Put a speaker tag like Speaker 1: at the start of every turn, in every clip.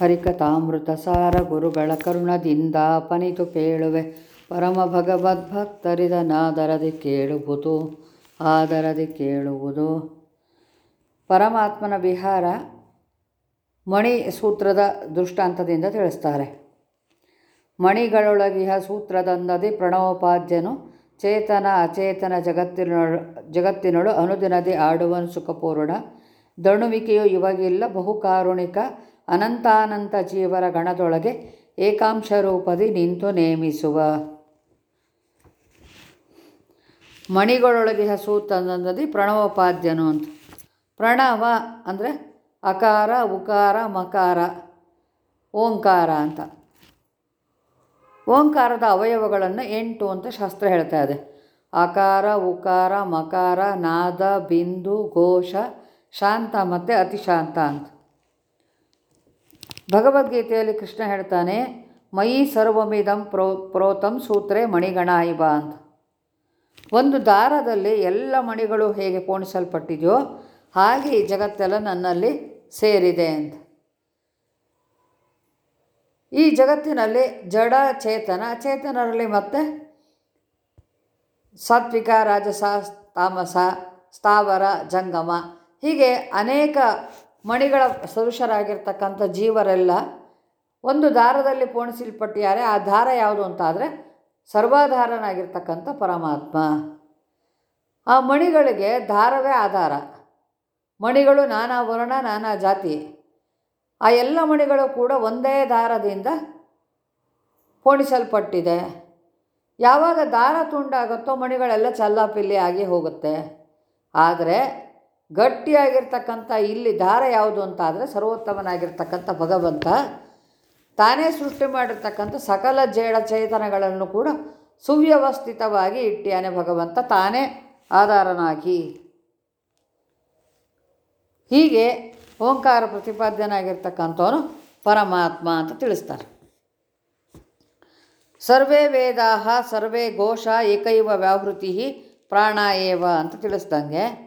Speaker 1: ಹರಿಕಥಾಮೃತ ಸಾರ ಗುರುಗಳ ಕರುಣದಿಂದ ಪನಿತು ಕೇಳುವೆ. ಪರಮ ಭಗವದ್ಭಕ್ತರಿದನಾದರದಿ ಕೇಳುವುದು, ಆದರದಿ ಕೇಳುವುದು. ಪರಮಾತ್ಮನ ವಿಹಾರ ಮಣಿ ಸೂತ್ರದ ದೃಷ್ಟಾಂತದಿಂದ ತಿಳಿಸ್ತಾರೆ. ಮಣಿಗಳೊಳಗಿಹ ಸೂತ್ರದಂದದಿ ಪ್ರಣವೋಪಾಧ್ಯನು ಚೇತನ ಅಚೇತನ ಜಗತ್ತಿನೊಳು ಜಗತ್ತಿನೊಳು ಅನುದಿನದಿ ಆಡುವನು ಸುಖಪೂರ್ಣ. ದಣುವಿಕೆಯು ಇವಾಗಿಲ್ಲ ಬಹುಕಾರುಣಿಕ ಅನಂತಾನಂತ ಜೀವರ ಗಣದೊಳಗೆ ಏಕಾಂಶ ರೂಪದಿ ನಿಂತು ನೇಮಿಸುವ. ಮಣಿಗಳೊಳಗಿಹ ಸೂತ್ರದಂದದಿ ಪ್ರಣವೋಪಾದ್ಯನು ಅಂತ. ಪ್ರಣವ ಅಂದರೆ ಅಕಾರ, ಉಕಾರ, ಮಕಾರ, ಓಂಕಾರ ಅಂತ. ಓಂಕಾರದ ಅವಯವಗಳನ್ನು ಎಂಟು ಅಂತ ಶಾಸ್ತ್ರ ಹೇಳ್ತಾ ಇದೆ. ಅಕಾರ, ಉಕಾರ, ಮಕಾರ, ನಾದ, ಬಿಂದು, ಘೋಷ, ಶಾಂತ ಮತ್ತು ಅತಿಶಾಂತ ಅಂತ. ಭಗವದ್ಗೀತೆಯಲ್ಲಿ ಕೃಷ್ಣ ಹೇಳ್ತಾನೆ, ಮಯಿ ಸರ್ವಮಿದಂ ಪ್ರೋ, ಪ್ರೋತಂ ಸೂತ್ರೆ ಮಣಿಗಣ ಇಬ ಅಂತ. ಒಂದು ದಾರದಲ್ಲಿ ಎಲ್ಲ ಮಣಿಗಳು ಹೇಗೆ ಪೋಣಿಸಲ್ಪಟ್ಟಿದೆಯೋ ಹಾಗೆ ಈ ಜಗತ್ತೆಲ್ಲ ನನ್ನಲ್ಲಿ ಸೇರಿದೆ ಅಂತ. ಈ ಜಗತ್ತಿನಲ್ಲಿ ಜಡ ಚೇತನ, ಚೇತನರಲ್ಲಿ ಮತ್ತೆ ಸಾತ್ವಿಕ, ರಾಜಸ, ತಾಮಸ, ಸ್ಥಾವರ, ಜಂಗಮ ಹೀಗೆ ಅನೇಕ ಮಣಿಗಳ ಸದೃಶರಾಗಿರ್ತಕ್ಕಂಥ ಜೀವರೆಲ್ಲ ಒಂದು ದಾರದಲ್ಲಿ ಪೋಣಿಸಲ್ಪಟ್ಟಿದ್ದಾರೆ ಆ ದಾರ ಯಾವುದು ಅಂತಾದರೆ ಸರ್ವಾಧಾರನಾಗಿರ್ತಕ್ಕಂಥ ಪರಮಾತ್ಮ. ಆ ಮಣಿಗಳಿಗೆ ದಾರವೇ ಆಧಾರ. ಮಣಿಗಳು ನಾನಾ ವರ್ಣ, ನಾನಾ ಜಾತಿ. ಆ ಎಲ್ಲ ಮಣಿಗಳು ಕೂಡ ಒಂದೇ ದಾರದಿಂದ ಪೋಣಿಸಲ್ಪಟ್ಟಿದೆ. ಯಾವಾಗ ದಾರ ತುಂಡಾಗುತ್ತೋ ಮಣಿಗಳೆಲ್ಲ ಚಲ್ಲಾಪಿಲ್ಲಿ ಆಗಿ ಹೋಗುತ್ತೆ. ಆದರೆ ಗಟ್ಟಿಯಾಗಿರ್ತಕ್ಕಂಥ ಇಲ್ಲಿ ದಾರ ಯಾವುದು ಅಂತ ಆದರೆ ಸರ್ವೋತ್ತಮನಾಗಿರ್ತಕ್ಕಂಥ ಭಗವಂತ. ತಾನೇ ಸೃಷ್ಟಿ ಮಾಡಿರ್ತಕ್ಕಂಥ ಸಕಲ ಜೇಡ ಚೇತನಗಳನ್ನು ಕೂಡ ಸುವ್ಯವಸ್ಥಿತವಾಗಿ ಇಟ್ಟಿಯಾನೆ ಭಗವಂತ. ತಾನೇ ಆಧಾರನಾಗಿ. ಹೀಗೆ ಓಂಕಾರ ಪ್ರತಿಪಾದ್ಯನಾಗಿರ್ತಕ್ಕಂಥವನು ಪರಮಾತ್ಮ ಅಂತ ತಿಳಿಸ್ತಾರೆ. ಸರ್ವೇ ವೇದಾ ಸರ್ವೇ ಘೋಷ ಏಕೈವ ವ್ಯಾವೃತಿ ಪ್ರಾಣ ಏವ ಅಂತ ತಿಳಿಸ್ದಂಗೆ.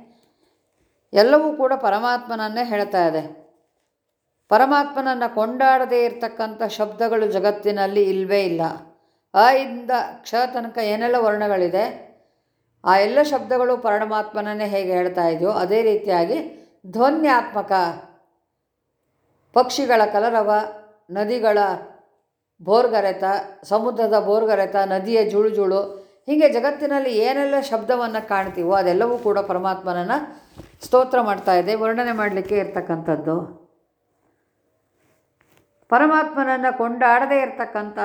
Speaker 1: ಎಲ್ಲವೂ ಕೂಡ ಪರಮಾತ್ಮನನ್ನೇ ಹೇಳ್ತಾ ಇದೆ. ಪರಮಾತ್ಮನನ್ನು ಕೊಂಡಾಡದೇ ಇರತಕ್ಕಂಥ ಶಬ್ದಗಳು ಜಗತ್ತಿನಲ್ಲಿ ಇಲ್ಲವೇ ಇಲ್ಲ. ಅ ಇಂದ ಕ್ಷ ತನಕ ಏನೆಲ್ಲ ವರ್ಣಗಳಿದೆ, ಆ ಎಲ್ಲ ಶಬ್ದಗಳು ಪರಮಾತ್ಮನನ್ನೇ ಹೇಗೆ ಹೇಳ್ತಾ ಇದೆಯೋ ಅದೇ ರೀತಿಯಾಗಿ ಧ್ವನ್ಯಾತ್ಮಕ ಪಕ್ಷಿಗಳ ಕಲರವ, ನದಿಗಳ ಬೋರ್ಗರೆತ ಸಮುದ್ರದ ಬೋರ್ಗರೆತ ನದಿಯ ಜುಳುಜುಳು ಜುಳು ಹೀಗೆ ಜಗತ್ತಿನಲ್ಲಿ ಏನೆಲ್ಲ ಶಬ್ದವನ್ನು ಕಾಣ್ತೀವೋ ಅದೆಲ್ಲವೂ ಕೂಡ ಪರಮಾತ್ಮನನ್ನು ಸ್ತೋತ್ರ ಮಾಡ್ತಾ ಇದೆ, ವರ್ಣನೆ ಮಾಡಲಿಕ್ಕೆ ಇರ್ತಕ್ಕಂಥದ್ದು. ಪರಮಾತ್ಮನನ್ನು ಕೊಂಡಾಡದೇ ಇರತಕ್ಕಂಥ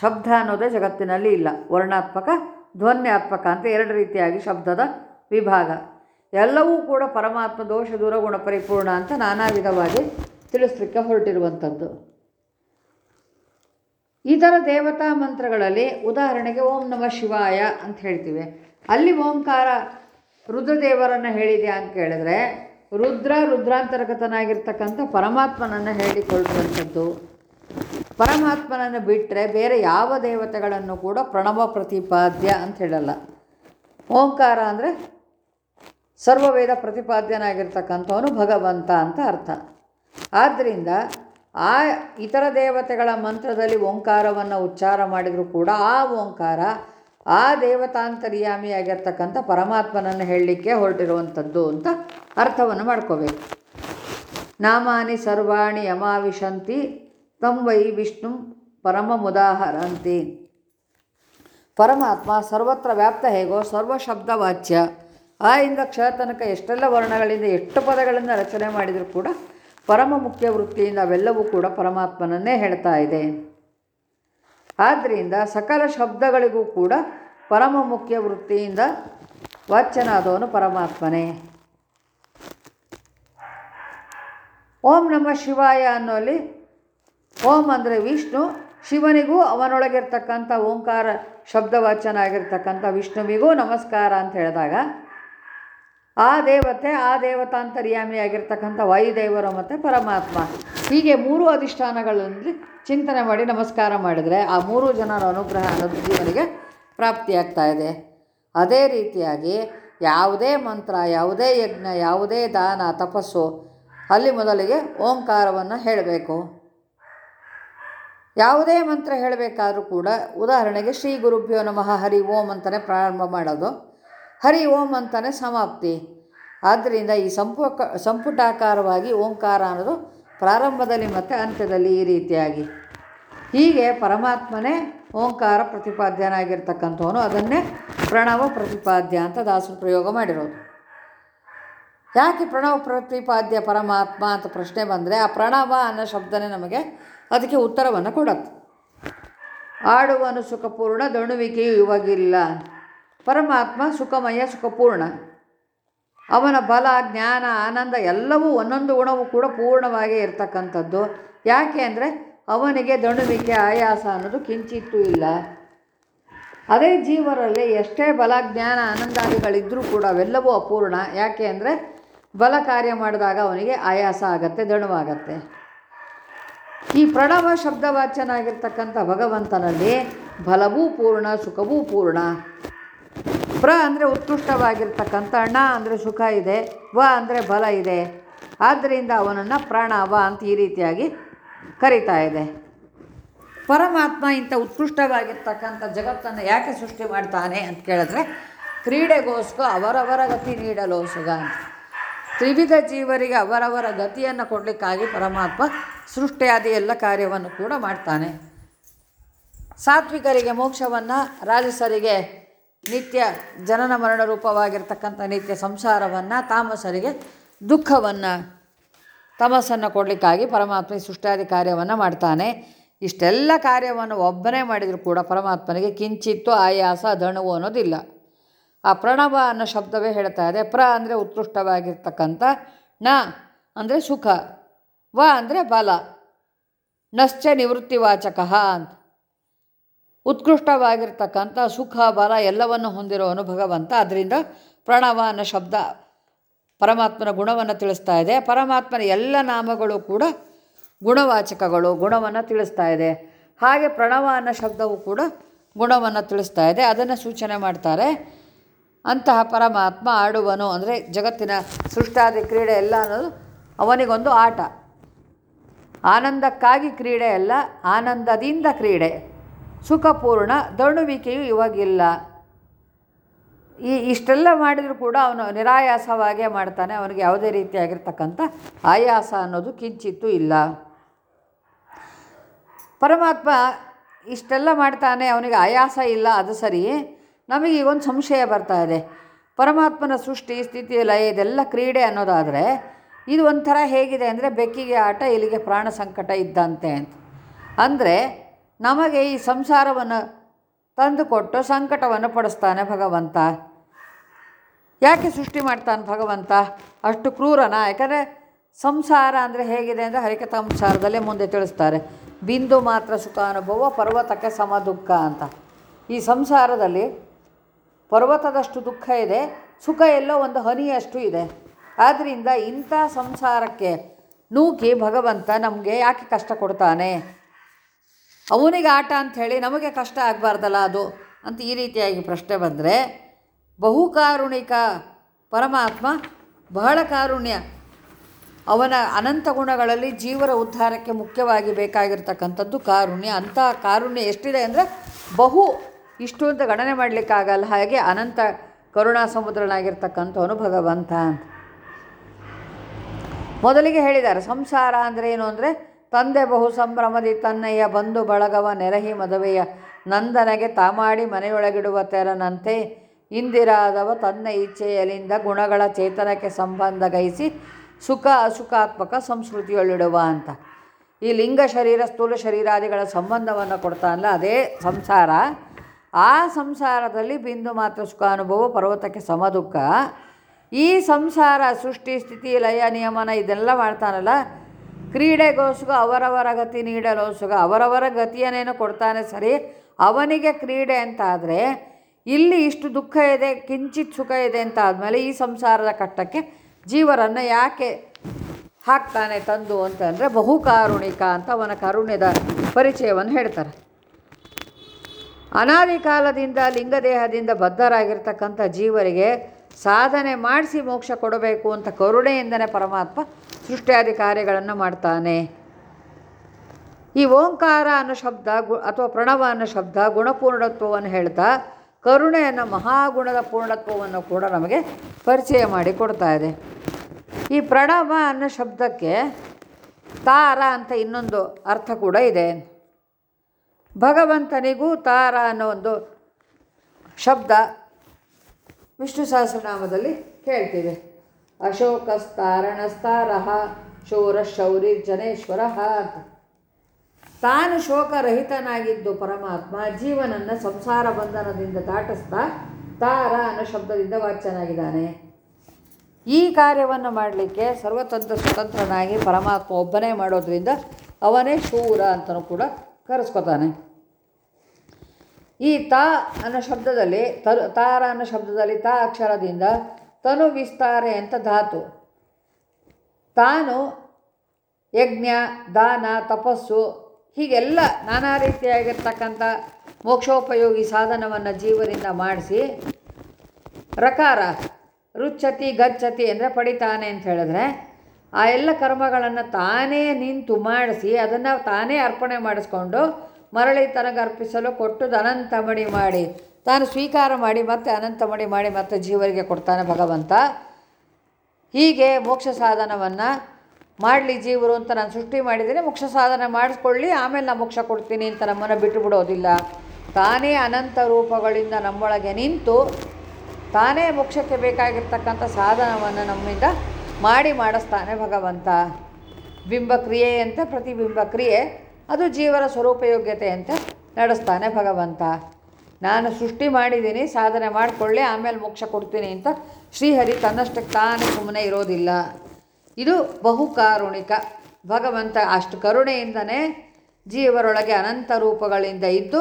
Speaker 1: ಶಬ್ದ ಅನ್ನೋದೇ ಜಗತ್ತಿನಲ್ಲಿ ಇಲ್ಲ. ವರ್ಣಾತ್ಮಕ, ಧ್ವನ್ಯಾತ್ಮಕ ಅಂತ ಎರಡು ರೀತಿಯಾಗಿ ಶಬ್ದದ ವಿಭಾಗ. ಎಲ್ಲವೂ ಕೂಡ ಪರಮಾತ್ಮ ದೋಷ ದೂರ ಗುಣ ಪರಿಪೂರ್ಣ ಅಂತ ನಾನಾ ವಿಧವಾಗಿ ತಿಳಿಸ್ಲಿಕ್ಕೆ ಹೊರಟಿರುವಂಥದ್ದು. ಇತರ ದೇವತಾ ಮಂತ್ರಗಳಲ್ಲಿ ಉದಾಹರಣೆಗೆ ಓಂ ನಮಃ ಶಿವಾಯ ಅಂತ ಹೇಳ್ತೀವಿ. ಅಲ್ಲಿ ಓಂಕಾರ ರುದ್ರದೇವರನ್ನು ಹೇಳಿದೆ ಅಂತ ಕೇಳಿದ್ರೆ, ರುದ್ರ ರುದ್ರಾಂತರ್ಗತನಾಗಿರ್ತಕ್ಕಂಥ ಪರಮಾತ್ಮನನ್ನು ಹೇಳಿಕೊಳ್ಳುವಂಥದ್ದು ಪರಮಾತ್ಮನನ್ನು ಬಿಟ್ಟರೆ ಬೇರೆ ಯಾವ ದೇವತೆಗಳನ್ನು ಕೂಡ ಪ್ರಣವ ಪ್ರತಿಪಾದ್ಯ ಅಂತ ಹೇಳಲ್ಲ. ಓಂಕಾರ ಅಂದರೆ ಸರ್ವವೇದ ಪ್ರತಿಪಾದ್ಯನಾಗಿರ್ತಕ್ಕಂಥವನು ಭಗವಂತ ಅಂತ ಅರ್ಥ. ಆದ್ದರಿಂದ ಆ ಇತರ ದೇವತೆಗಳ ಮಂತ್ರದಲ್ಲಿ ಓಂಕಾರವನ್ನು ಉಚ್ಚಾರ ಮಾಡಿದರೂ ಕೂಡ ಆ ಓಂಕಾರ ಆ ದೇವತಾಂತರ್ಯಾಮಿಯಾಗಿರ್ತಕ್ಕಂಥ ಪರಮಾತ್ಮನನ್ನು ಹೇಳಲಿಕ್ಕೆ ಹೊರಟಿರುವಂಥದ್ದು ಅಂತ ಅರ್ಥವನ್ನು ಮಾಡ್ಕೋಬೇಕು. ನಾಮಾನಿ ಸರ್ವಾಣಿ ಯಮಾವಿಶಂತಿ ತಂ ವೈ ವಿಷ್ಣು ಪರಮ ಮುದಾಹರಂತಿ. ಪರಮಾತ್ಮ ಸರ್ವತ್ರ ವ್ಯಾಪ್ತ ಹೇಗೋ ಸರ್ವ ಶಬ್ದವಾಚ್ಯ ಆ ಇಂದ ಕ್ಷ ತನಕ ಎಷ್ಟೆಲ್ಲ ವರ್ಣಗಳಿಂದ ಎಷ್ಟು ಪದಗಳನ್ನು ರಚನೆ ಮಾಡಿದರೂ ಕೂಡ ಪರಮ ಮುಖ್ಯ ವೃತ್ತಿಯಿಂದ ಅವೆಲ್ಲವೂ ಕೂಡ ಪರಮಾತ್ಮನನ್ನೇ ಹೇಳ್ತಾ ಇದೆ. ಆದ್ದರಿಂದ ಸಕಲ ಶಬ್ದಗಳಿಗೂ ಕೂಡ ಪರಮ ಮುಖ್ಯ ವೃತ್ತಿಯಿಂದ ವಾಚ್ಯನಾದವನು ಪರಮಾತ್ಮನೇ. ಓಂ ನಮಃ ಶಿವಾಯ ಅನ್ನೋಲ್ಲಿ ಓಂ ಅಂದರೆ ವಿಷ್ಣು, ಶಿವನಿಗೂ ಅವನೊಳಗಿರ್ತಕ್ಕಂಥ ಓಂಕಾರ ಶಬ್ದವಾಚನಾಗಿರ್ತಕ್ಕಂಥ ವಿಷ್ಣುವಿಗೂ ನಮಸ್ಕಾರ ಅಂತ ಹೇಳಿದಾಗ ಆ ದೇವತೆ ಆ ದೇವತಾಂತರ್ಯಾಮಿಯಾಗಿರ್ತಕ್ಕಂಥ ವಾಯುದೇವರು ಮತ್ತು ಪರಮಾತ್ಮ. ಹೀಗೆ ಮೂರು ಅಧಿಷ್ಠಾನಗಳಲ್ಲಿ ಚಿಂತನೆ ಮಾಡಿ ನಮಸ್ಕಾರ ಮಾಡಿದರೆ ಆ ಮೂರು ಜನರ ಅನುಗ್ರಹ ಅನ್ನೋದು ಜೀವನಿಗೆ ಪ್ರಾಪ್ತಿಯಾಗ್ತಾ ಇದೆ. ಅದೇ ರೀತಿಯಾಗಿ ಯಾವುದೇ ಮಂತ್ರ, ಯಾವುದೇ ಯಜ್ಞ, ಯಾವುದೇ ದಾನ, ತಪಸ್ಸು ಅಲ್ಲಿ ಮೊದಲಿಗೆ ಓಂಕಾರವನ್ನು ಹೇಳಬೇಕು. ಯಾವುದೇ ಮಂತ್ರ ಹೇಳಬೇಕಾದ್ರೂ ಕೂಡ ಉದಾಹರಣೆಗೆ ಶ್ರೀ ಗುರುಭ್ಯೋ ನಮಃ ಹರಿ ಓಂ ಅಂತಲೇ ಪ್ರಾರಂಭ ಮಾಡೋದು. ಹರಿ ಓಂ ಅಂತಲೇ ಸಮಾಪ್ತಿ. ಆದ್ದರಿಂದ ಈ ಸಂಪುಟ ಸಂಪುಟಾಕಾರವಾಗಿ ಓಂಕಾರ ಅನ್ನೋದು ಪ್ರಾರಂಭದಲ್ಲಿ ಮತ್ತು ಅಂತ್ಯದಲ್ಲಿ ಈ ರೀತಿಯಾಗಿ. ಹೀಗೆ ಪರಮಾತ್ಮನೇ ಓಂಕಾರ ಪ್ರತಿಪಾದ್ಯನಾಗಿರ್ತಕ್ಕಂಥವನು ಅದನ್ನೇ ಪ್ರಣವ ಪ್ರತಿಪಾದ್ಯ ಅಂತ ದಾಸರು ಪ್ರಯೋಗ ಮಾಡಿರೋದು. ಯಾಕೆ ಪ್ರಣವ ಪ್ರತಿಪಾದ್ಯ ಪರಮಾತ್ಮ ಅಂತ ಪ್ರಶ್ನೆ ಬಂದರೆ, ಆ ಪ್ರಣವ ಅನ್ನೋ ಶಬ್ದನೇ ನಮಗೆ ಅದಕ್ಕೆ ಉತ್ತರವನ್ನು ಕೊಡತ್ತೆ. ಆಡುವನು ಸುಖಪೂರ್ಣ, ದಣುವಿಕೆಯು ಇವಾಗಿಲ್ಲ. ಪರಮಾತ್ಮ ಸುಖಮಯ ಸುಖಪೂರ್ಣ. ಅವನ ಬಲ, ಜ್ಞಾನ, ಆನಂದ ಎಲ್ಲವೂ ಒಂದೊಂದು ಗುಣವೂ ಕೂಡ ಪೂರ್ಣವಾಗಿ ಇರತಕ್ಕಂಥದ್ದು. ಯಾಕೆ ಅಂದರೆ ಅವನಿಗೆ ದಣುವಿಕೆ, ಆಯಾಸ ಅನ್ನೋದು ಕಿಂಚಿತ್ತೂ ಇಲ್ಲ. ಅದೇ ಜೀವರಲ್ಲಿ ಎಷ್ಟೇ ಬಲ, ಜ್ಞಾನ ಆನಂದಾದಿಗಳಿದ್ದರೂ ಕೂಡ ಅವೆಲ್ಲವೂ ಅಪೂರ್ಣ. ಯಾಕೆ ಅಂದರೆ ಬಲ ಕಾರ್ಯ ಮಾಡಿದಾಗ ಅವನಿಗೆ ಆಯಾಸ ಆಗತ್ತೆ ದಣುವಾಗತ್ತೆ ಈ ಪ್ರಣವ ಶಬ್ದವಾಚ್ಯನಾಗಿರ್ತಕ್ಕಂಥ ಭಗವಂತನಲ್ಲಿ ಬಲವೂ ಪೂರ್ಣ, ಸುಖವೂ ಪೂರ್ಣ. ಪ್ರ ಅಂದರೆ ಉತ್ಕೃಷ್ಟವಾಗಿರ್ತಕ್ಕಂಥ ಅಣ್ಣ ಅಂದರೆ ಸುಖ ಇದೆ, ವ ಅಂದರೆ ಬಲ ಇದೆ. ಆದ್ದರಿಂದ ಅವನನ್ನು ಪ್ರಾಣವ ಅಂತ ಈ ರೀತಿಯಾಗಿ ಕರೀತಾ ಇದೆ. ಪರಮಾತ್ಮ ಇಂಥ ಉತ್ಕೃಷ್ಟವಾಗಿರ್ತಕ್ಕಂಥ ಜಗತ್ತನ್ನು ಯಾಕೆ ಸೃಷ್ಟಿ ಮಾಡ್ತಾನೆ ಅಂತ ಕೇಳಿದ್ರೆ, ಕ್ರೀಡೆಗೋಸ್ಕರ ಅವರವರ ಗತಿ ನೀಡಲೋಸುಗ ಅಂತ. ತ್ರಿವಿಧ ಜೀವರಿಗೆ ಅವರವರ ಗತಿಯನ್ನು ಕೊಡಲಿಕ್ಕಾಗಿ ಪರಮಾತ್ಮ ಸೃಷ್ಟಿಯಾದಿ ಎಲ್ಲ ಕಾರ್ಯವನ್ನು ಕೂಡ ಮಾಡ್ತಾನೆ. ಸಾತ್ವಿಕರಿಗೆ ಮೋಕ್ಷವನ್ನು, ರಾಜಸರಿಗೆ ನಿತ್ಯ ಜನನ ಮರಣ ರೂಪವಾಗಿರ್ತಕ್ಕಂಥ ನಿತ್ಯ ಸಂಸಾರವನ್ನು ತಾಮಸರಿಗೆ ದುಃಖವನ್ನು, ತಮಸ್ಸನ್ನು ಕೊಡಲಿಕ್ಕಾಗಿ ಪರಮಾತ್ಮ ಈ ಸೃಷ್ಟಿಯಾದಿ ಕಾರ್ಯವನ್ನು ಮಾಡ್ತಾನೆ. ಇಷ್ಟೆಲ್ಲ ಕಾರ್ಯವನ್ನು ಒಬ್ಬನೇ ಮಾಡಿದರೂ ಕೂಡ ಪರಮಾತ್ಮನಿಗೆ ಕಿಂಚಿತ್ತು ಆಯಾಸ, ದಣುವು ಅನ್ನೋದಿಲ್ಲ. ಆ ಪ್ರಣವ ಅನ್ನೋ ಶಬ್ದವೇ ಹೇಳ್ತಾ ಇದೆ. ಪ್ರ ಅಂದರೆ ಉತ್ಕೃಷ್ಟವಾಗಿರ್ತಕ್ಕಂಥ, ನ ಅಂದರೆ ಸುಖ, ವ ಅಂದರೆ ಬಲ, ನಶ್ಚ ನಿವೃತ್ತಿವಾಚಕ ಅಂತ. ಉತ್ಕೃಷ್ಟವಾಗಿರ್ತಕ್ಕಂಥ ಸುಖ, ಬಲ ಎಲ್ಲವನ್ನು ಹೊಂದಿರೋನು ಭಗವಂತ ಅದರಿಂದ ಪ್ರಣವ ಅನ್ನೋ ಶಬ್ದ ಪರಮಾತ್ಮನ ಗುಣವನ್ನು ತಿಳಿಸ್ತಾ ಇದೆ. ಪರಮಾತ್ಮನ ಎಲ್ಲ ನಾಮಗಳು ಕೂಡ ಗುಣವಾಚಕಗಳು, ಗುಣವನ್ನು ತಿಳಿಸ್ತಾ ಇದೆ. ಹಾಗೆ ಪ್ರಣವ ಅನ್ನೋ ಶಬ್ದವು ಕೂಡ ಗುಣವನ್ನು ತಿಳಿಸ್ತಾ ಇದೆ. ಅದನ್ನು ಸೂಚನೆ ಮಾಡ್ತಾರೆ. ಅಂತಹ ಪರಮಾತ್ಮ ಆಡುವನು ಅಂದರೆ ಜಗತ್ತಿನ ಸೃಷ್ಟಾದಿ ಕ್ರೀಡೆ ಎಲ್ಲ ಅನ್ನೋದು ಅವನಿಗೊಂದು ಆಟ. ಆನಂದಕ್ಕಾಗಿ ಕ್ರೀಡೆ ಅಲ್ಲ, ಆನಂದದಿಂದ ಕ್ರೀಡೆ. ಸುಖಪೂರ್ಣ ದಣುವಿಕೆಯು ಇವಾಗಿಲ್ಲ. ಈ ಇಷ್ಟೆಲ್ಲ ಮಾಡಿದರೂ ಕೂಡ ಅವನು ನಿರಾಯಾಸವಾಗೇ ಮಾಡ್ತಾನೆ. ಅವನಿಗೆ ಯಾವುದೇ ರೀತಿಯಾಗಿರ್ತಕ್ಕಂಥ ಆಯಾಸ ಅನ್ನೋದು ಕಿಂಚಿತ್ತೂ ಇಲ್ಲ. ಪರಮಾತ್ಮ ಇಷ್ಟೆಲ್ಲ ಮಾಡ್ತಾನೆ, ಅವನಿಗೆ ಆಯಾಸ ಇಲ್ಲ, ಅದು ಸರಿ. ನಮಗೆ ಈಗೊಂದು ಸಂಶಯ ಬರ್ತಾ ಇದೆ. ಪರಮಾತ್ಮನ ಸೃಷ್ಟಿ, ಸ್ಥಿತಿ, ಲಯ ಇದೆಲ್ಲ ಕ್ರೀಡೆ ಅನ್ನೋದಾದರೆ ಇದು ಒಂಥರ ಹೇಗಿದೆ ಅಂದರೆ ಬೆಕ್ಕಿಗೆ ಆಟ, ಇಲ್ಲಿಗೆ ಪ್ರಾಣ ಸಂಕಟ ಇದ್ದಂತೆ ಅಂತ. ಅಂದರೆ ನಮಗೆ ಈ ಸಂಸಾರವನ್ನು ತಂದುಕೊಟ್ಟು ಸಂಕಟವನ್ನು ಪಡಿಸ್ತಾನೆ ಭಗವಂತ. ಯಾಕೆ ಸೃಷ್ಟಿ ಮಾಡ್ತಾನೆ ಭಗವಂತ? ಅಷ್ಟು ಕ್ರೂರನ? ಯಾಕಂದರೆ ಸಂಸಾರ ಅಂದರೆ ಹೇಗಿದೆ ಅಂದರೆ ಹರಿಕಥಾಂಸಾರದಲ್ಲೇ ಮುಂದೆ ತಿಳಿಸ್ತಾರೆ. ಬಿಂದು ಮಾತ್ರ ಸುಖ ಅನುಭವ, ಪರ್ವತಕ್ಕೆ ಸಮ ದುಃಖ ಅಂತ. ಈ ಸಂಸಾರದಲ್ಲಿ ಪರ್ವತದಷ್ಟು ದುಃಖ ಇದೆ, ಸುಖ ಎಲ್ಲೋ ಒಂದು ಹನಿಯಷ್ಟು ಇದೆ. ಆದ್ದರಿಂದ ಇಂಥ ಸಂಸಾರಕ್ಕೆ ನೂಕಿ ಭಗವಂತ ನಮಗೆ ಯಾಕೆ ಕಷ್ಟ ಕೊಡ್ತಾನೆ? ಅವನಿಗೆ ಆಟ ಅಂಥೇಳಿ ನಮಗೆ ಕಷ್ಟ ಆಗಬಾರ್ದಲ್ಲ ಅದು ಅಂತ ಈ ರೀತಿಯಾಗಿ ಪ್ರಶ್ನೆ ಬಂದರೆ ಬಹುಕಾರುಣಿಕ ಪರಮಾತ್ಮ ಬಹಳ ಕಾರುಣ್ಯ. ಅವನ ಅನಂತ ಗುಣಗಳಲ್ಲಿ ಜೀವರ ಉದ್ಧಾರಕ್ಕೆ ಮುಖ್ಯವಾಗಿ ಬೇಕಾಗಿರ್ತಕ್ಕಂಥದ್ದು ಕಾರುಣ್ಯ. ಅಂಥ ಕಾರುಣ್ಯ ಎಷ್ಟಿದೆ ಅಂದರೆ ಬಹು ಇಷ್ಟು ಅಂತ ಗಣನೆ ಮಾಡಲಿಕ್ಕಾಗಲ್ಲ ಹಾಗೆ ಅನಂತ ಕರುಣಾ ಸಮುದ್ರನಾಗಿರ್ತಕ್ಕಂಥವನು ಭಗವಂತ ಅಂತ. ಮೊದಲಿಗೆ ಹೇಳಿದ್ದಾರೆ, ಸಂಸಾರ ಅಂದರೆ ಏನು ಅಂದರೆ ತಂದೆ ಬಹು ಸಂಭ್ರಮದಿ ತನ್ನಯ್ಯ ಬಂಧು ಬಳಗವ ನೆರಹಿ ಮದುವೆಯ ನಂದನಗೆ ತಾಮಾಡಿ ಮನೆಯೊಳಗಿಡುವ ತೆರನಂತೆ ಇಂದಿರಾದವ ತನ್ನ ಇಚ್ಛೆಯಲ್ಲಿಂದ ಗುಣಗಳ ಚೇತನಕ್ಕೆ ಸಂಬಂಧ ಗೈಸಿ ಸುಖ ಅಸುಖಾತ್ಮಕ ಸಂಸ್ಕೃತಿಯಲ್ಲಿಡುವ ಅಂತ ಈ ಲಿಂಗ ಶರೀರ, ಸ್ಥೂಲ ಶರೀರಾದಿಗಳ ಸಂಬಂಧವನ್ನು ಕೊಡ್ತಾನಲ್ಲ, ಅದೇ ಸಂಸಾರ. ಆ ಸಂಸಾರದಲ್ಲಿ ಬಿಂದು ಮಾತ್ರ ಸುಖಾನುಭವ ಪರ್ವತಕ್ಕೆ ಸಮದುಃಖ ಈ ಸಂಸಾರ, ಸೃಷ್ಟಿ, ಸ್ಥಿತಿ, ಲಯ, ನಿಯಮನ ಇದೆಲ್ಲ ಮಾಡ್ತಾನಲ್ಲ ಕ್ರೀಡೆಗೋಸ್ಕರ, ಅವರವರ ಗತಿ ನೀಡಲೋಸ್ಕರ, ಅವರವರ ಗತಿಯನ್ನೇನು ಕೊಡ್ತಾನೆ ಸರಿ, ಅವನಿಗೆ ಕ್ರೀಡೆ ಅಂತಾದರೆ ಇಲ್ಲಿ ಇಷ್ಟು ದುಃಖ ಇದೆ, ಕಿಂಚಿತ್ ಸುಖ ಇದೆ ಅಂತ ಆದಮೇಲೆ ಈ ಸಂಸಾರದ ಕಟ್ಟಕ್ಕೆ ಜೀವರನ್ನು ಯಾಕೆ ಹಾಕ್ತಾನೆ ತಂದು ಅಂತಂದರೆ ಬಹುಕಾರುಣಿಕ ಅಂತ ಅವನ ಕಾರುಣ್ಯದ ಪರಿಚಯವನ್ನು ಹೇಳ್ತಾರೆ. ಅನಾದಿ ಕಾಲದಿಂದ, ಲಿಂಗದೇಹದಿಂದ ಬದ್ಧರಾಗಿರ್ತಕ್ಕಂಥ ಜೀವರಿಗೆ ಸಾಧನೆ ಮಾಡಿಸಿ ಮೋಕ್ಷ ಕೊಡಬೇಕು ಅಂತ ಕರುಣೆಯಿಂದನೇ ಪರಮಾತ್ಮ ಸೃಷ್ಟಿಯಾದಿ ಕಾರ್ಯಗಳನ್ನು ಮಾಡ್ತಾನೆ. ಈ ಓಂಕಾರ ಅನ್ನೋ ಶಬ್ದ, ಗು, ಅಥವಾ ಪ್ರಣವ ಅನ್ನೋ ಶಬ್ದ, ಗುಣಪೂರ್ಣತ್ವವನ್ನು ಹೇಳ್ತಾ ಕರುಣೆಯನ್ನು ಮಹಾಗುಣದ ಪೂರ್ಣತ್ವವನ್ನು ಕೂಡ ನಮಗೆ ಪರಿಚಯ ಮಾಡಿ ಕೊಡ್ತಾ ಇದೆ. ಈ ಪ್ರಣವ ಅನ್ನೋ ಶಬ್ದಕ್ಕೆ ತಾರ ಅಂತ ಇನ್ನೊಂದು ಅರ್ಥ ಕೂಡ ಇದೆ. ಭಗವಂತನಿಗೂ ತಾರ ಅನ್ನೋ ಒಂದು ಶಬ್ದ ವಿಷ್ಣು ಸಹಸ್ರನಾಮದಲ್ಲಿ ಕೇಳ್ತೀವಿ. ಅಶೋಕಸ್ತಾರಣಸ್ತಾರ ಶೂರ ಶೌರಿ ಜನೇಶ್ವರ ಅಂತ ತಾನು ಶೋಕರಹಿತನಾಗಿದ್ದು ಪರಮಾತ್ಮ ಜೀವನನ್ನು ಸಂಸಾರ ಬಂಧನದಿಂದ ದಾಟಿಸ್ತಾ ತಾರ ಅನ್ನೋ ಶಬ್ದದಿಂದ ವಾಚ್ಯನಾಗಿದ್ದಾನೆ. ಈ ಕಾರ್ಯವನ್ನು ಮಾಡಲಿಕ್ಕೆ ಸರ್ವತಂತ್ರ ಸ್ವತಂತ್ರನಾಗಿ ಪರಮಾತ್ಮ ಒಬ್ಬನೇ ಮಾಡೋದ್ರಿಂದ ಅವನೇ ಶೂರ ಅಂತಲೂ ಕೂಡ ಕರೆಸ್ಕೊತಾನೆ. ಈ ತಾ ಅನ್ನೋ ಶಬ್ದದಲ್ಲಿ ತರು ತಾರ ಅನ್ನೋ ಶಬ್ದದಲ್ಲಿ ತಾ ಅಕ್ಷರದಿಂದ ತನು ವಿಸ್ತಾರೆ ಅಂತ ಧಾತು. ತಾನು ಯಜ್ಞ, ದಾನ, ತಪಸ್ಸು, ಹೀಗೆಲ್ಲ ನಾನಾ ರೀತಿಯಾಗಿರ್ತಕ್ಕಂಥ ಮೋಕ್ಷೋಪಯೋಗಿ ಸಾಧನವನ್ನು ಜೀವನಿಂದ ಮಾಡಿಸಿ ರಕಾರ, ರುಚ್ಚತಿ, ಗಚ್ಚತಿ ಅಂದರೆ ಪಡಿತಾನೆ ಅಂತ ಹೇಳಿದ್ರೆ ಆ ಎಲ್ಲ ಕರ್ಮಗಳನ್ನು ತಾನೇ ನಿಂತು ಮಾಡಿಸಿ ಅದನ್ನು ತಾನೇ ಅರ್ಪಣೆ ಮಾಡಿಸ್ಕೊಂಡು ಮರಳಿ ತನಗೆ ಅರ್ಪಿಸಲು ಕೊಟ್ಟು ಅನಂತ ಮಣಿ ಮಾಡಿ ತಾನು ಸ್ವೀಕಾರ ಮಾಡಿ ಮತ್ತೆ ಅನಂತ ಮಣಿ ಮಾಡಿ ಮತ್ತೆ ಜೀವರಿಗೆ ಕೊಡ್ತಾನೆ ಭಗವಂತ. ಹೀಗೆ ಮೋಕ್ಷ ಸಾಧನವನ್ನು ಮಾಡಲಿ ಜೀವರು ಅಂತ ನಾನು ಸೃಷ್ಟಿ ಮಾಡಿದ್ದೀನಿ. ಮೋಕ್ಷ ಸಾಧನ ಮಾಡಿಸ್ಕೊಳ್ಳಿ, ಆಮೇಲೆ ನಾನು ಮೋಕ್ಷ ಕೊಡ್ತೀನಿ ಅಂತ ನಮ್ಮನ್ನು ಬಿಟ್ಟು ಬಿಡೋದಿಲ್ಲ. ತಾನೇ ಅನಂತ ರೂಪಗಳಿಂದ ನಮ್ಮೊಳಗೆ ನಿಂತು ತಾನೇ ಮೋಕ್ಷಕ್ಕೆ ಬೇಕಾಗಿರ್ತಕ್ಕಂಥ ಸಾಧನವನ್ನು ನಮ್ಮಿಂದ ಮಾಡಿ ಮಾಡಿಸ್ತಾನೆ ಭಗವಂತ. ಬಿಂಬಕ್ರಿಯೆ ಅಂತ ಪ್ರತಿಬಿಂಬ ಕ್ರಿಯೆ ಅದು ಜೀವರ ಸ್ವರೂಪಯೋಗ್ಯತೆ ಅಂತ ನಡೆಸ್ತಾನೆ ಭಗವಂತ. ನಾನು ಸೃಷ್ಟಿ ಮಾಡಿದ್ದೀನಿ, ಸಾಧನೆ ಮಾಡಿಕೊಳ್ಳಿ, ಆಮೇಲೆ ಮೋಕ್ಷ ಕೊಡ್ತೀನಿ ಅಂತ ಶ್ರೀಹರಿ ತನ್ನಷ್ಟಕ್ಕೆ ತಾನೇ ಸುಮ್ಮನೆ ಇರೋದಿಲ್ಲ. ಇದು ಬಹುಕಾರುಣಿಕ ಭಗವಂತ ಅಷ್ಟು ಕರುಣೆಯಿಂದನೇ ಜೀವರೊಳಗೆ ಅನಂತ ರೂಪಗಳಿಂದ ಇದ್ದು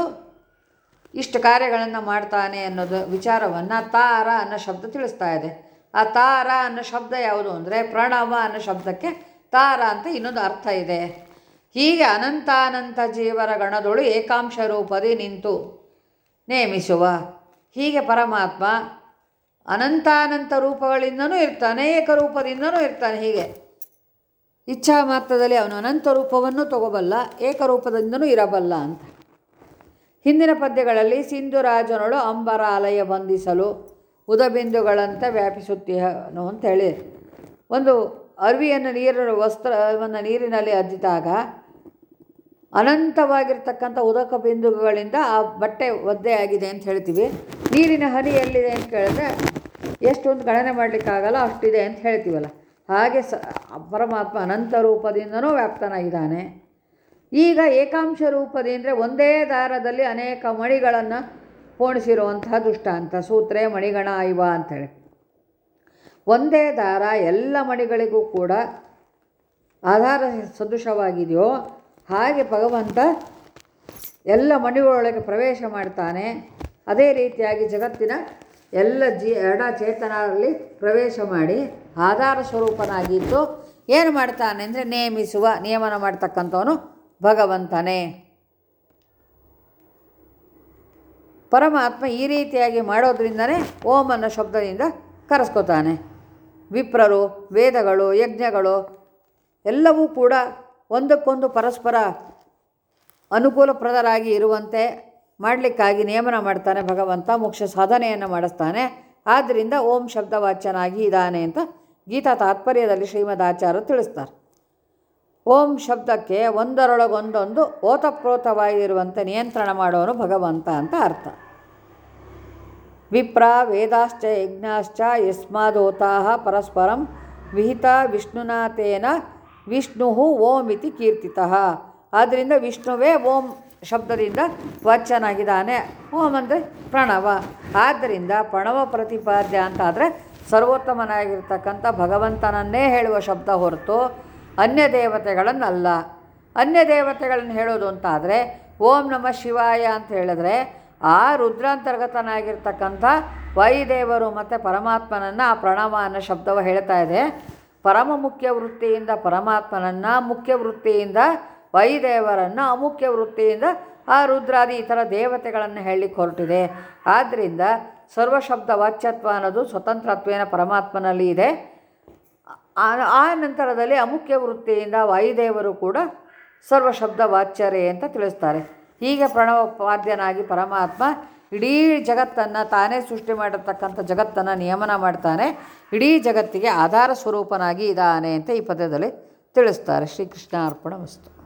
Speaker 1: ಇಷ್ಟು ಕಾರ್ಯಗಳನ್ನು ಮಾಡ್ತಾನೆ ಅನ್ನೋದು ವಿಚಾರವನ್ನು ತಾರ ಅನ್ನೋ ಶಬ್ದ ತಿಳಿಸ್ತಾ ಇದೆ. ಆ ತಾರ ಅನ್ನೋ ಶಬ್ದ ಯಾವುದು ಅಂದರೆ ಪ್ರಣವ ಅನ್ನೋ ಶಬ್ದಕ್ಕೆ ತಾರ ಅಂತ ಇನ್ನೊಂದು ಅರ್ಥ ಇದೆ. ಹೀಗೆ ಅನಂತಾನಂತ ಜೀವರ ಗಣದೊಳು ಏಕಾಂಶ ರೂಪದಿ ನಿಂತು ನೇಮಿಸುವ ಹೀಗೆ ಪರಮಾತ್ಮ ಅನಂತಾನಂತ ರೂಪಗಳಿಂದನೂ ಇರ್ತಾನೆ ಏಕರೂಪದಿಂದನೂ ಇರ್ತಾನೆ ಹೀಗೆ. ಇಚ್ಛಾ ಮಾತ್ರದಲ್ಲಿ ಅವನು ಅನಂತ ರೂಪವನ್ನು ತಗೋಬಲ್ಲ, ಏಕರೂಪದಿಂದನೂ ಇರಬಲ್ಲ ಅಂತ. ಹಿಂದಿನ ಪದ್ಯಗಳಲ್ಲಿ ಸಿಂಧುರಾಜನಳು ಅಂಬರಾಲಯ ಬಂಧಿಸಲು ಉದಬಿಂದುಗಳಂತೆ ವ್ಯಾಪಿಸುತ್ತೀಯನು ಅಂತ ಹೇಳಿ ಒಂದು ಅರಿವಿಯನ್ನು ನೀರಿನ ವಸ್ತ್ರವನ್ನು ನೀರಿನಲ್ಲಿ ಅದ್ದಿದಾಗ ಅನಂತವಾಗಿರ್ತಕ್ಕಂಥ ಉದಕ ಬಿಂದುಗಳಿಂದ ಆ ಬಟ್ಟೆ ಒದ್ದೆ ಆಗಿದೆ ಅಂತ ಹೇಳ್ತೀವಿ. ನೀರಿನ ಹನಿ ಎಲ್ಲಿದೆ ಅಂತ ಕೇಳಿದ್ರೆ ಎಷ್ಟೊಂದು ಗಣನೆ ಮಾಡಲಿಕ್ಕಾಗಲ್ಲ ಅಷ್ಟಿದೆ ಅಂತ ಹೇಳ್ತೀವಲ್ಲ. ಹಾಗೆ ಸ, ಪರಮಾತ್ಮ ಅನಂತ ರೂಪದಿಂದನೂ ವ್ಯಾಪ್ತನಾಗಿದ್ದಾನೆ. ಈಗ ಏಕಾಂಶ ರೂಪದಿ ಅಂದರೆ ಒಂದೇ ದಾರದಲ್ಲಿ ಅನೇಕ ಮಣಿಗಳನ್ನು ಪೋಣಿಸಿರುವಂತಹ ದುಷ್ಟಾಂತ, ಸೂತ್ರೆ ಮಣಿಗಣ ಇವ ಅಂಥೇಳಿ ಒಂದೇ ದಾರ ಎಲ್ಲ ಮಣಿಗಳಿಗೂ ಕೂಡ ಆಧಾರ ಸದೃಶವಾಗಿದೆಯೋ ಹಾಗೆ ಭಗವಂತ ಎಲ್ಲ ಮಣಿಗಳೊಳಗೆ ಪ್ರವೇಶ ಮಾಡ್ತಾನೆ. ಅದೇ ರೀತಿಯಾಗಿ ಜಗತ್ತಿನ ಎಲ್ಲ ಜೀ, ಎಡ ಚೇತನಲ್ಲಿ ಪ್ರವೇಶ ಮಾಡಿ ಆಧಾರ ಸ್ವರೂಪನಾಗಿದ್ದು ಏನು ಮಾಡ್ತಾನೆ ಅಂದರೆ ನೇಮಿಸುವ, ನಿಯಮನ ಮಾಡ್ತಕ್ಕಂಥವನು ಭಗವಂತನೇ. ಪರಮಾತ್ಮ ಈ ರೀತಿಯಾಗಿ ಮಾಡೋದ್ರಿಂದನೇ ಓಂ ಅನ್ನೋ ಶಬ್ದದಿಂದ ಕರೆಸ್ಕೋತಾನೆ. ವಿಪ್ರರು, ವೇದಗಳು, ಯಜ್ಞಗಳು ಎಲ್ಲವೂ ಕೂಡ ಒಂದಕ್ಕೊಂದು ಪರಸ್ಪರ ಅನುಕೂಲಪ್ರದರಾಗಿ ಇರುವಂತೆ ಮಾಡಲಿಕ್ಕಾಗಿ ನಿಯಮನ ಮಾಡ್ತಾನೆ ಭಗವಂತ, ಮೋಕ್ಷ ಸಾಧನೆಯನ್ನು ಮಾಡಿಸ್ತಾನೆ. ಆದ್ದರಿಂದ ಓಂ ಶಬ್ದವಾಚ್ಯನಾಗಿ ಇದ್ದಾನೆ ಅಂತ ಗೀತಾ ತಾತ್ಪರ್ಯದಲ್ಲಿ ಶ್ರೀಮದ್ ಆಚಾರ್ಯ ತಿಳಿಸ್ತಾರೆ. ಓಂ ಶಬ್ದಕ್ಕೆ ಒಂದರೊಳಗೊಂದೊಂದು ಓತಪ್ರೋತವಾಗಿರುವಂತೆ ನಿಯಂತ್ರಣ ಮಾಡೋನು ಭಗವಂತ ಅಂತ ಅರ್ಥ. ವಿಪ್ರ ವೇದಾಶ್ಚ ಯಜ್ಞಾಶ್ಚ ಯಸ್ಮಾದೋತಾ ಪರಸ್ಪರಂ ವಿಹಿತ ವಿಷ್ಣುನಾಥೇನ ವಿಷ್ಣು ಓಂ ಇತಿ ಕೀರ್ತಿತಃ. ಆದ್ದರಿಂದ ವಿಷ್ಣುವೇ ಓಂ ಶಬ್ದದಿಂದ ವಾಚ್ಯನಾಗಿದ್ದಾನೆ. ಓಂ ಅಂದರೆ ಪ್ರಣವ. ಆದ್ದರಿಂದ ಪ್ರಣವ ಪ್ರತಿಪಾದ್ಯ ಅಂತ ಆದರೆ ಸರ್ವೋತ್ತಮನಾಗಿರ್ತಕ್ಕಂಥ ಭಗವಂತನನ್ನೇ ಹೇಳುವ ಶಬ್ದ ಹೊರತು ಅನ್ಯ ದೇವತೆಗಳನ್ನಲ್ಲ. ಅನ್ಯ ದೇವತೆಗಳನ್ನು ಹೇಳೋದು ಅಂತಾದರೆ ಓಂ ನಮ ಶಿವಾಯ ಅಂತ ಹೇಳಿದ್ರೆ ಆ ರುದ್ರಾಂತರ್ಗತನಾಗಿರ್ತಕ್ಕಂಥ ವಾಯುದೇವರು ಮತ್ತು ಪರಮಾತ್ಮನನ್ನು ಆ ಪ್ರಣವ ಅನ್ನೋ ಶಬ್ದವ ಹೇಳ್ತಾ ಇದೆ. ಪರಮ ಮುಖ್ಯ ವೃತ್ತಿಯಿಂದ ಪರಮಾತ್ಮನನ್ನು, ಮುಖ್ಯ ವೃತ್ತಿಯಿಂದ ವೈದೇವರನ್ನು, ಅಮುಖ್ಯ ವೃತ್ತಿಯಿಂದ ಆ ರುದ್ರಾದಿ ಇತರ ದೇವತೆಗಳನ್ನು ಹೇಳಲಿಕ್ಕೆ ಹೊರಟಿದೆ. ಆದ್ದರಿಂದ ಸರ್ವಶಬ್ದ ವಾಚ್ಯತ್ವ ಅನ್ನೋದು ಸ್ವತಂತ್ರತ್ವೇನ ಪರಮಾತ್ಮನಲ್ಲಿ ಇದೆ. ಆ ನಂತರದಲ್ಲಿ ಅಮುಖ್ಯ ವೃತ್ತಿಯಿಂದ ವಾಯುದೇವರು ಕೂಡ ಸರ್ವಶಬ್ದ ವಾಚ್ಯರೇ ಅಂತ ತಿಳಿಸ್ತಾರೆ. ಹೀಗೆ ಪ್ರಣವೋಪಾದ್ಯನಾಗಿ ಪರಮಾತ್ಮ ಇಡೀ ಜಗತ್ತನ್ನು ತಾನೇ ಸೃಷ್ಟಿ ಮಾಡಿರ್ತಕ್ಕಂಥ ಜಗತ್ತನ್ನು ನಿಯಮನ ಮಾಡ್ತಾನೆ. ಇಡೀ ಜಗತ್ತಿಗೆ ಆಧಾರ ಸ್ವರೂಪನಾಗಿ ಇದ್ದಾನೆ ಅಂತ ಈ ಪದ್ಯದಲ್ಲಿ ತಿಳಿಸ್ತಾರೆ. ಶ್ರೀಕೃಷ್ಣ ಅರ್ಪಣ ವಸ್ತು.